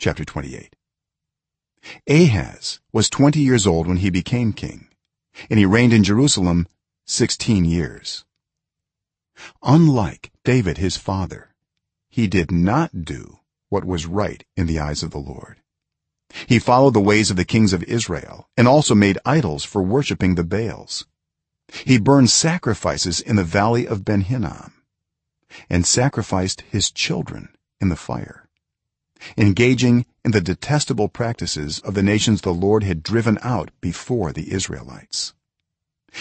chapter 28 ahaz was 20 years old when he became king and he reigned in jerusalem 16 years. Unlike david his father he did not do what was right in the eyes of the lord. He followed the ways of the kings of israel and also made idols for worshipping the baals. He burned sacrifices in the valley of ben hinnom and sacrificed his children in the fire engaging in the detestable practices of the nations the lord had driven out before the israelites.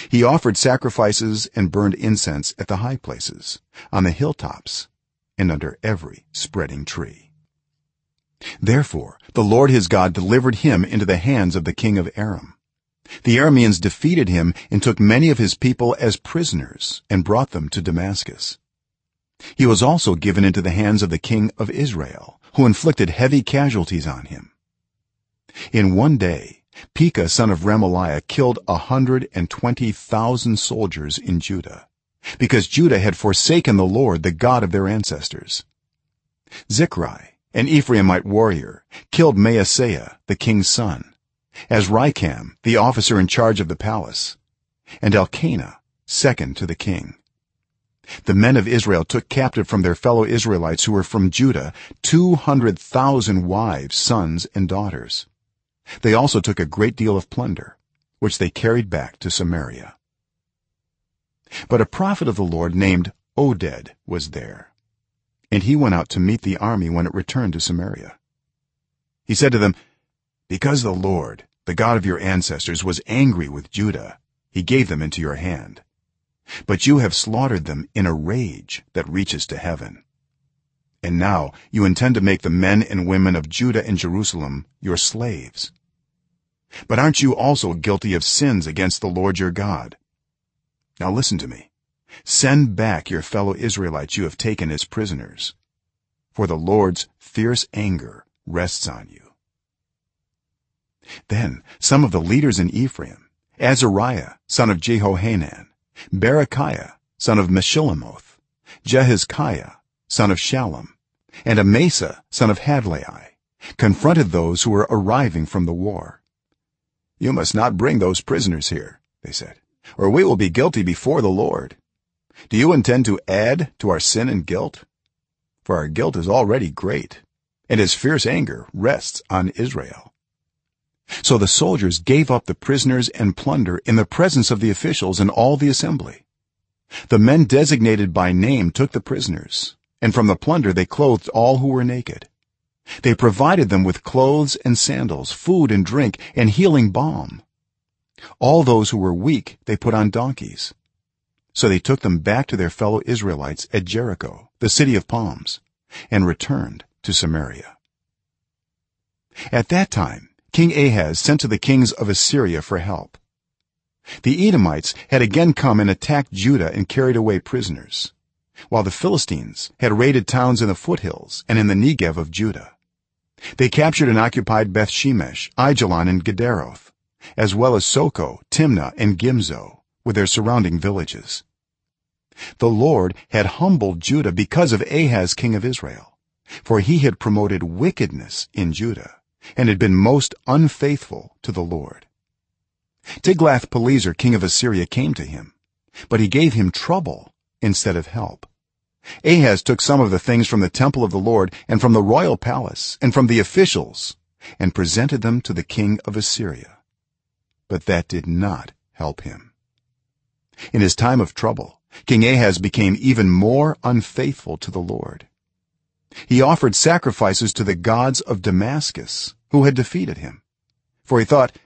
He offered sacrifices and burned incense at the high places on the hilltops and under every spreading tree. Therefore the lord his god delivered him into the hands of the king of aram. The arameans defeated him and took many of his people as prisoners and brought them to damascus. He was also given into the hands of the king of israel who inflicted heavy casualties on him. In one day pekah son of remaliah killed a 120,000 soldiers in judah because judah had forsaken the lord the god of their ancestors. Zikri an ephraimite warrior killed maaseiah the king's son azrikam the officer in charge of the palace and elkanah second to the king the men of israel took captive from their fellow israelites who were from judah 200,000 wives sons and daughters. They also took a great deal of plunder which they carried back to samaria. But a prophet of the lord named oded was there and he went out to meet the army when it returned to samaria. He said to them because the lord the god of your ancestors was angry with judah he gave them into your hand but you have slaughtered them in a rage that reaches to heaven. And now you intend to make the men and women of judah and jerusalem your slaves. But aren't you also guilty of sins against the lord your god? Now listen to me. Send back your fellow israelites you have taken as prisoners for the lord's fierce anger rests on you. Then some of the leaders in ephraim azariah son of jehohanan berechiah son of meshillemoth jehizkiah son of shallum and amasa son of hadlai confronted those who were arriving from the war. You must not bring those prisoners here they said or we will be guilty before the lord. Do you intend to add to our sin and guilt? For our guilt is already great and his fierce anger rests on israel so the soldiers gave up the prisoners and plunder in the presence of the officials and all the assembly. The men designated by name took the prisoners and from the plunder they clothed all who were naked. They provided them with clothes and sandals food and drink and healing balm. All those who were weak they put on donkeys. So they took them back to their fellow israelites at jericho the city of palms and returned to samaria. At that time king ahaz sent to the kings of assyria for help. The edomites had again come and attacked judah and carried away prisoners while the philistines had raided towns in the foothills and in the negev of judah. They captured and occupied bethshemesh aijalon and gederoth as well as soko timnah and gimzo with their surrounding villages. The lord had humbled judah because of ahaz king of israel for he had promoted wickedness in judah and had been most unfaithful to the lord. Tiglath-pileser king of assyria came to him but he gave him trouble instead of help. Ahaz took some of the things from the temple of the lord and from the royal palace and from the officials and presented them to the king of assyria. But that did not help him. In his time of trouble king ahaz became even more unfaithful to the lord he offered sacrifices to the gods of damascus who had defeated him. For he thought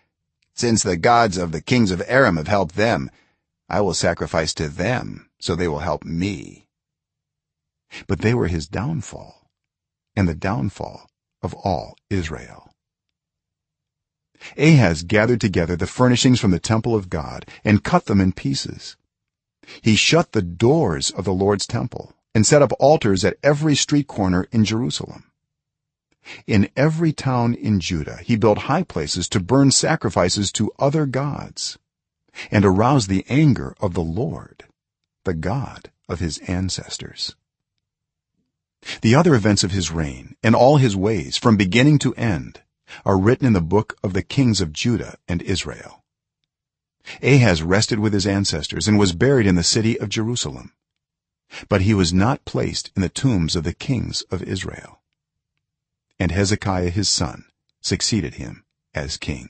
since the gods of the kings of aram have helped them i will sacrifice to them so they will help me. But they were his downfall and the downfall of all israel. Ahaz gathered together the furnishings from the temple of god and cut them in pieces. He shut the doors of the lord's temple and set up altars at every street corner in jerusalem. In every town in judah he built high places to burn sacrifices to other gods and arouse the anger of the lord the god of his ancestors. The other events of his reign and all his ways from beginning to end are written in the book of the kings of judah and israel. Ahaz rested with his ancestors and was buried in the city of jerusalem but he was not placed in the tombs of the kings of israel. And hezekiah his son succeeded him as king